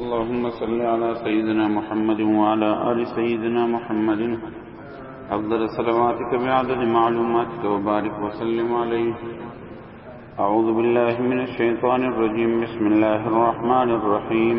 اللهم صل على سيدنا محمد وعلى آل سيدنا محمد أفضل صلواتك بعدد معلوماتك وبارك وسلم عليه أعوذ بالله من الشيطان الرجيم بسم الله الرحمن الرحيم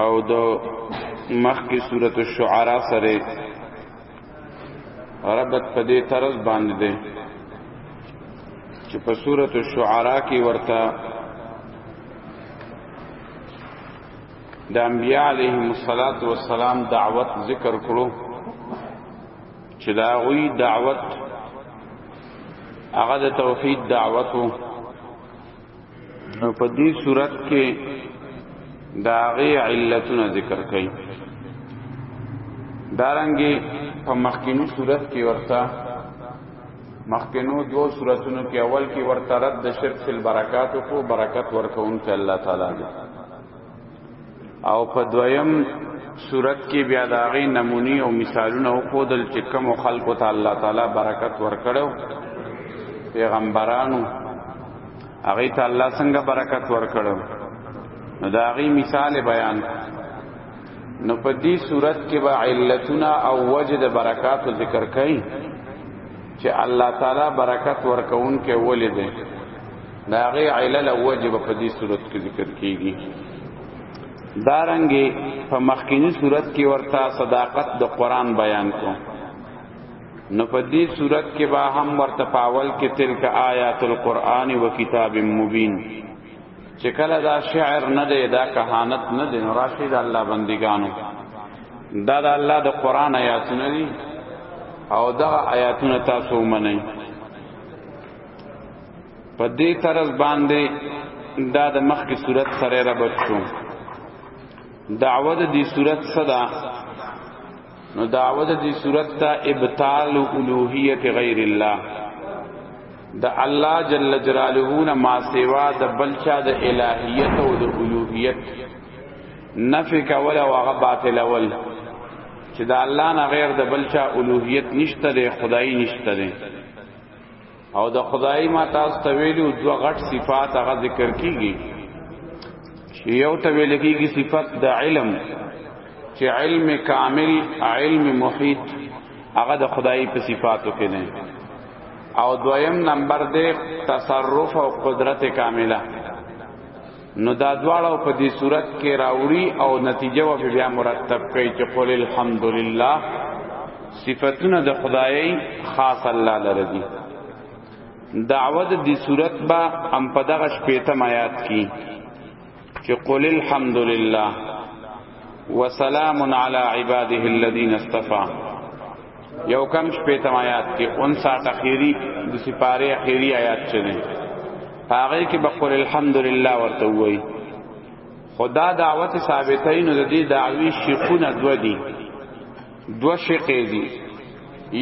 او د مخ کی صورت الشعراء سره ربط په دې طرز باندې ده چې په صورت الشعراء کې ورته د انبیاء علیهم الصلاۃ والسلام دعوت ذکر کړو چې دا غوی دعوت هغه د توحید دعوت وو نو په دې صورت کې داغه علتونه ذکر کړي دارنګي په مخکینی صورت کې ورته مخکینو دو صورتونو کې اول کې ورته رد د شرک فل برکات کو برکت ورکون ته الله تعالی دی او په دویم صورت کې بیا د هغې نمونې او مثالونه وښودل چې کومو خلکو ته الله تعالی برکت ورکړو پیغمبرانو هغه ته الله څنګه برکت ورکړو نو دا هغې مثال بیان نو په دې صورت کې به علتونه او وجه د برکاتو ذکر کړي چې الله تعالی برکت ورکون کې ولې دی دا غي علل وجب په دې صورت کې ذکر کیږي دارنګي په مخکینی صورت کې ورته صداقت د قران بیان کو نو په دې صورت کې با هم ورته پاول کې تلک آیات القرآن و کتاب مبین چې کله دا شعر نه دی دا کهانت نه دی نو راشد الله بندګانو دا د الله د قرآن آیاتونه دي او دا آیاتونه تاسو منئ په دې طرز باندې دا د مخ کی صورت سره را بچو دعوه د دې صورت صدا نو دعوه د دې صورت ته ابطال الوهیت غیر الله د الله جل جلاله نه ما سیوا د بلچا د الہیت او د الوهیت نفی کول او هغه باطل اول چې د الله نه غیر د بلچا الوهیت نشته د خدای نشته او د خدای ما تاسو ته ویلو دوه غټ صفات هغه ذکر کیږي چې یو ته ویل کیږي صفت د علم چې علم کامل علم محیط هغه د خدای په صفاتو کې نه او دویم نمبر دې تصرف او قدرت کامله نو دا دواړه په دې صورت کې راوړي او نتیجه و بیا مرتب کوي چې قول الحمدلله صفاتونه د خدای خاص الله لره دي دعوت دې صورت با ام په دغه شپېتم آیات کې چې قول الحمدلله وسلام علی عباده الذین اصطفى یو کم شپیتم آیات کې 59 اخیری د سپاره اخیری آیات چې دی هغه کې بقول الحمدلله ورته وای خدا دعوت ثابتې نو د دې دعوی شیخونه دو دي دو شیخ دي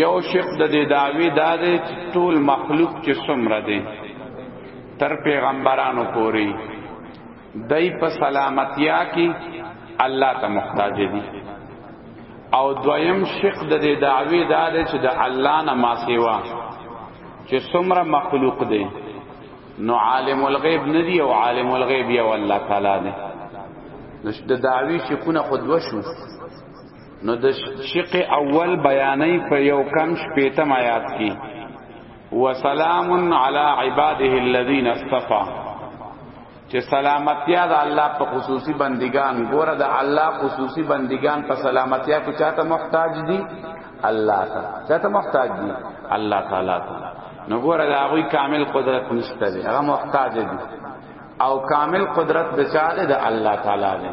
یو شیخ د دې دعوی دا دی ټول مخلوق چې څومره دي تر پیغمبرانو پوري دای په سلامتیا کې الله ته محتاج دي او دویم شق د دې دعوی دا دی چې د الله نه ما سیوا چې څومره مخلوق دی نو عالم الغیب ندی او عالم الغیب یو الله تعالی دی نو د دعوی شقونه خود وشو نو د شق اول بیانې په یو کم شپیتم آیات کې وسلام علی عباده الذین اصطفى چې سلامتیا د الله په خصوصي بندگان ګوره د الله خصوصي بندگان په سلامتیا کې چاته محتاج دي الله تعالی چاته محتاج دي الله تعالی ته نو ګوره دا غوي کامل قدرت نشته دي هغه محتاج دي او کامل قدرت د چا ده د الله تعالی ده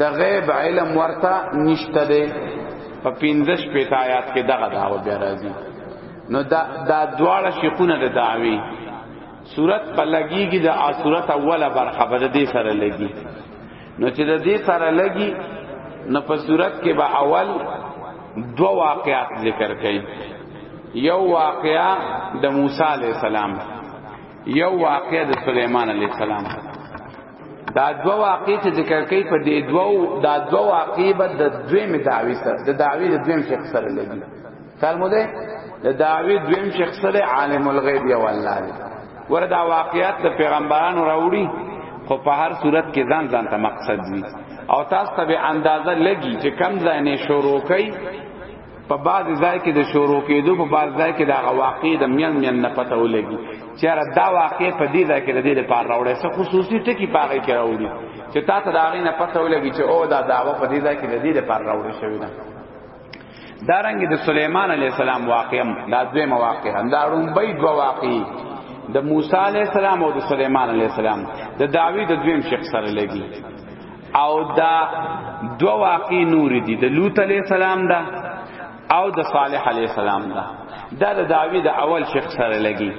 د غیب علم ورته نشته دی په پیندش پیت آیات کې دغه داو بیا راځي نو دا دا دواړه شیخونه د دعوی صورت په لګیږي د صورت اوله برخه بده دې سره لګي نو چې د دې سره لګي نو په صورت کې به اول دو واقعات ذکر کړي یو واقعا د موسی علی السلام یو واقعا د سليمان علی السلام دا دوا واقع چې ذکر کوي په دې دوو دا دوا واقع به د دوی می دعوی سره د دعوی د دویم شیخ سره لګي فرمو ده د دعوی دویم شیخ سره عالم الغیب یو الله دی وردا واقعیت د پیغمبرانو راوړي خو په هر صورت کې ځان ځان ته مقصد وي او تاسو ته به اندازه لګي چې کم ځای نه شروع کوي په بعض ځای کې د شروع کېدو په بعض ځای کې دا واقع د میان میان نه پته ولګي چیرې دا واقع په دې ځای کې د دې لپاره راوړې څه خصوصي ټکی پاره کې راوړي چې تا ته دا غي نه پته ولګي چې او دا داوا په دې ځای کې د دې لپاره راوړې شوی نه دارنګ د سليمان عليه السلام واقعم دا دوی مواقع هم دا رومبي دو واقع د موسی عليه السلام او د سليمان عليه السلام د داوی د دویم شخص سره لګي او دا دو واقع نور دي د لوط علی السلام دا او د صالح علی السلام دا دا د داوی د اول شیخ سره لګي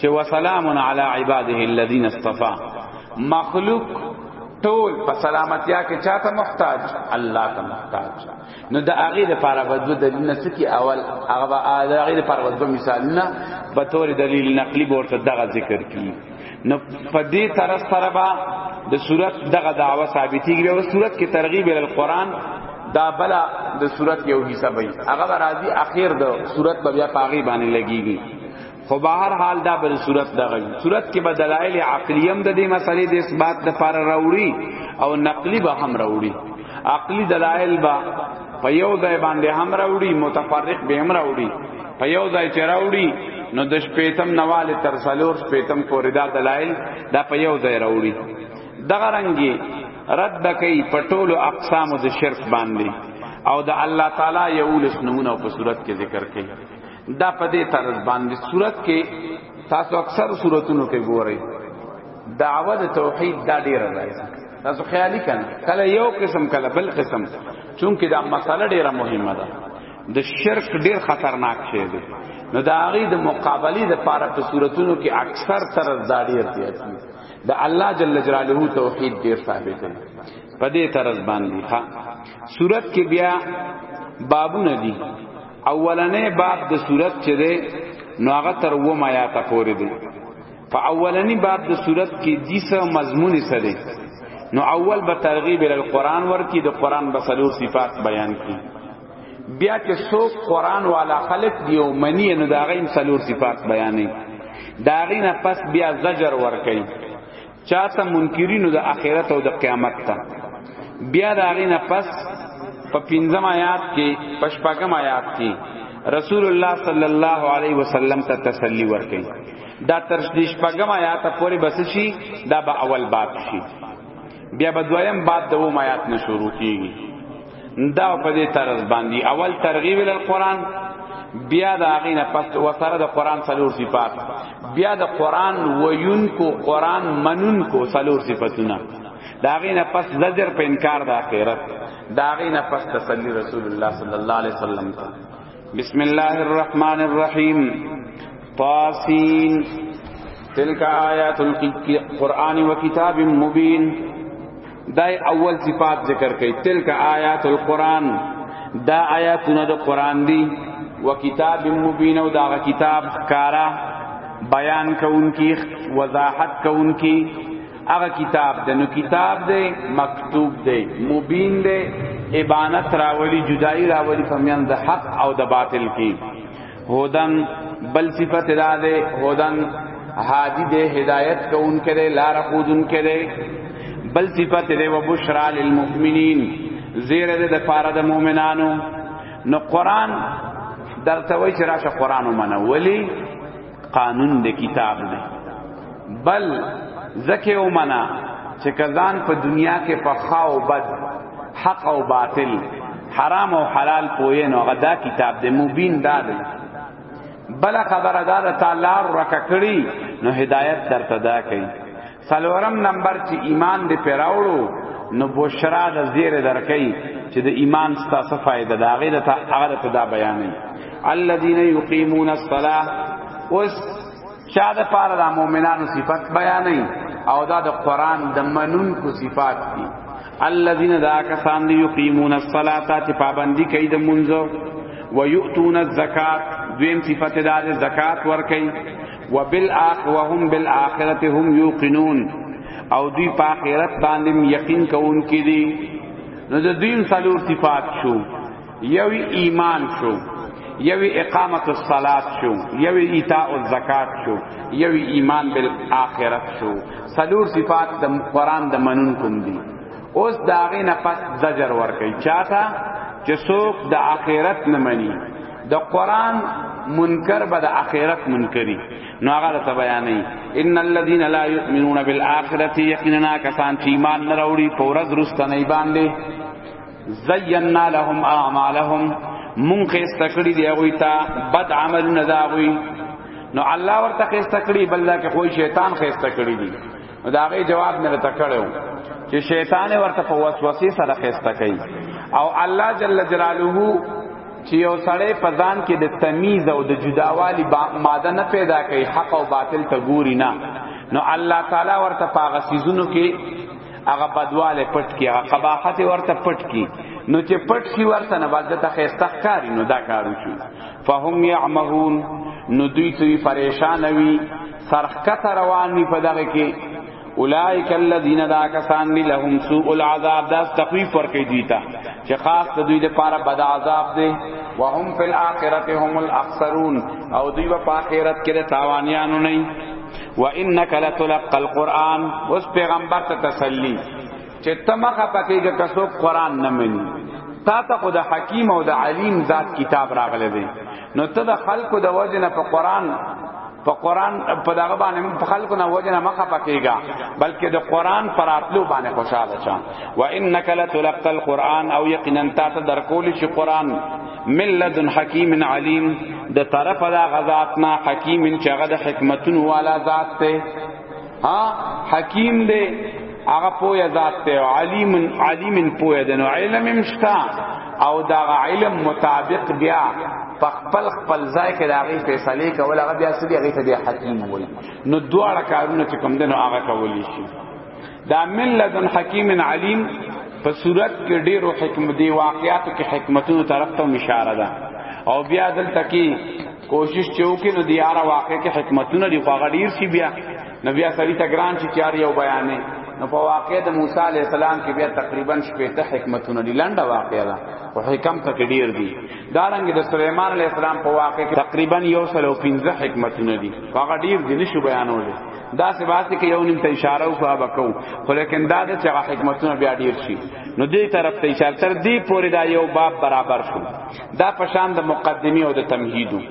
چې وسلام علی عباده الذين اصطفى مخلوق ټول په سلامتیا کې چاته محتاج الله ته محتاج نو د هغه د پاره بدو دلیل نه سکی اول هغه د هغه د پاره بدو مثال نه په تور دلیل نقلی ورته دغه ذکر کی نو په دې تر سره با د صورت دغه دعوه ثابتېږي او صورت کې ترغیب ال قران دا بلا د صورت یو حصہ وي هغه راځي اخر د صورت بیا پاغي باندې لګيږي خو به هر حال دا بل صورت دغه صورت کې به دلایل عقلیم د دې مسلې د اثبات د فار راوړي او نقلی به هم راوړي عقلی دلایل به په یو ځای باندې هم راوړي متفرق به هم راوړي په یو ځای چې راوړي نو د شپېتم نواله تر سلور شپېتم پورې دا دلایل دا په یو ځای راوړي دغه رنګي رد کوي په ټولو اقسام د شرک باندې او د الله تعالی یو لس نمونه په صورت کې ذکر کوي دا په دې طرز باندې صورت کې تاسو اکثر صورتونو کې ګورئ دعوه د توحید دا ډیره راځي تاسو خیالي کنه کله یو قسم کله بل قسم چونکه دا مسله ډیره مهمه ده د شرک ډیر خطرناک شی دی نو دا غي د مقابله د پاره په صورتونو کې اکثر تر دا ډیر دی د الله جل جلاله توحید ډیر ثابت دی په دې طرز باندې ها صورت کې بیا بابونه دي اولنې باب د صورت چې ده نو هغه تر و ما یا ته پورې دی په اولنی باب د صورت کې دیسه مضمون سره نو اول به ترغیب ال قران ورکی د قران بسلو صفات بیان کی بیا چې څوک قران والا خلق دی او منی نو دا غیم سلور صفات بیانې دا غینه پس بیا زجر ورکی چاته منکرینو د اخرت او د قیامت ته بیا دا غینه پس په پنځم آیات کې پشپاګم آیات کې رسول الله صلی الله علیه وسلم ته تسلی ورکړي دا تر دې شپږم آیات پورې بس شي دا به اول باب شي بیا به دویم باب دوم آیات نه شروع کیږي دا په دې طرز باندې اول ترغیب ال قران بیا دا غینه پس وسره د قران سلور صفات بیا د قران ویون کو قران منون کو سلور صفاتونه دا غینه پس زجر په انکار د اخرت دا غینه پس تسلی رسول الله صلی الله علیه وسلم ته بسم الله الرحمن الرحیم طاسین تلک آیات القرآن و کتاب مبین دای اول صفات ذکر کړي تلک آیات القرآن دا آیاتونه د قرآن دی و کتاب مبین او دا کتاب کارا بیان کونکي وضاحت کونکي هغه کتاب ده نو کتاب ده مکتوب ده مبین ده ابانت راولی جدائی راولی فمیان ده حق او ده باطل کی هودن بل صفت دا ده هودن هادی ده هدایت کو ان کرے لار خود ان کرے بل صفت ده و بشرا للمؤمنین زیر ده ده پارا ده مؤمنانو نو قرآن در توی چرا شا قرآن منو ولی قانون د کتاب دی بل زکه او منا چې کزان په دنیا کې په خا او بد حق او باطل حرام او حلال پوهه نو غدا کتاب دی مبین دا دی بل خبره دا تعالی رککړي نو هدایت درته دا کوي سلورم نمبر چې ایمان دې پیراوړو نو بشرا د زیر درکې چې د ایمان ستاسو فائدہ دا غیر ته هغه ته دا بیانې الذين يقيمون الصلاه اوس چا د پاره د مؤمنانو صفات بیانې او دا د قران د منون کو صفات دي الذين دا کسان دي يقيمون الصلاه چې پابندي کوي د منځو ويؤتون الزکات دویم صفت دا د زکات ور کوي وبالآخ وهم بالآخرت هم یوقنون او دوی په آخرت باندې یقین کوونکې دي نو د دین څلور صفات شو یو ایمان شو یو اقامت الصلات شو یو ایتاء الزکات شو یو ایمان بالآخرت شو څلور صفات د قران د منون کوم دي اوس داغه نه پس زجر ور کوي چاته چې څوک د آخرت نه مني د قران منکر به د اخرت منکری نو هغه ته بیانې ان الذين لا يؤمنون بالاخره یقینا کسان چې ایمان نه راوړي په ورځ رستنې باندې زینا لهم اعمالهم مون خسته کړی دی هغه ته بد عمل نه داوي نو الله ورته خسته کړی بلکې کوئی شیطان خسته کړی دی دا غي جواب مې ته کړو چې شیطان ورته په وسوسه سره خسته کوي او الله جل جلاله چې یو سړی په ځان کې د تمیز او د جداوالي ماده نه پیدا کوي حق او باطل ته ګوري نه نو الله تعالی ورته پاغه سيزونو کې هغه بدواله پټ کی هغه قباحت ورته پټ کی نو چې پټ شي ورته نه باز ته خسته ښکاری نو دا کارو شي فهم يعمهون نو دوی ته پریشان وي سرخکت روان دی په دغه کې اولائک الذین دا کسان دی لهم سوء العذاب دا تخفیف ورکی دیتا چې خاص ته دوی لپاره بد عذاب دی وهم فی الاخرته هم الاخسرون او دوی په آخرت کې د تاوانیانو نه و انک لتلقى القرآن اوس پیغمبر ته تسلی چې تمخه پکې د کسو قرآن نه مني تا ته خود حکیم او د علیم ذات کتاب راغله دی نو ته د خلکو د وجه نه په قران په قران په دغه باندې په خلکو نه وجه نه مخه پکېګا بلکې د قران پر اتلو باندې خوشاله شه و انک لتلقى القران او یقینا تا ته درکول شي قران من لدن حکیم علیم د طرف دا غزاتنا حکیم چې هغه د حکمتونو والا ذات ته ها حکیم دی هغه پوهه ذات ته علیم علیم پوهه دی نو علم مشتا او دا علم مطابق بیا په خپل خپل ځای کې دا غي فیصله کول هغه بیا سړي هغه ته دی حکیم وایي نو دواړه کارونه چې کوم دنو هغه کولی شي دا من لدن حکیم علیم په صورت کې ډیرو حکمت دی واقعاتو کې حکمتونو طرف ته اشاره ده او بیا دلته کې کوشش چې وکړي نو د یاره واقع کې حکمتونه دی خو هغه ډیر شي بیا نو بیا سړی ته ګران چې چار یو بیانې نو په واقع د موسی علی السلام کې بیا تقریبا شپږ حکمتونه دي لنډه واقع ده او حکم پکې ډیر دي دا رنګ د سليمان علی السلام په واقع کې تقریبا یو سل او پنځه حکمتونه دي هغه ډیر دي نشو بیانول دا څه واسطه کې یو نیم ته اشاره او صاحب کو خو لیکن دا د چا حکمتونه بیا ډیر شي نو دې طرف ته اشاره تر دې پورې دا یو باب برابر شو دا پشان د مقدمه او د تمهیدو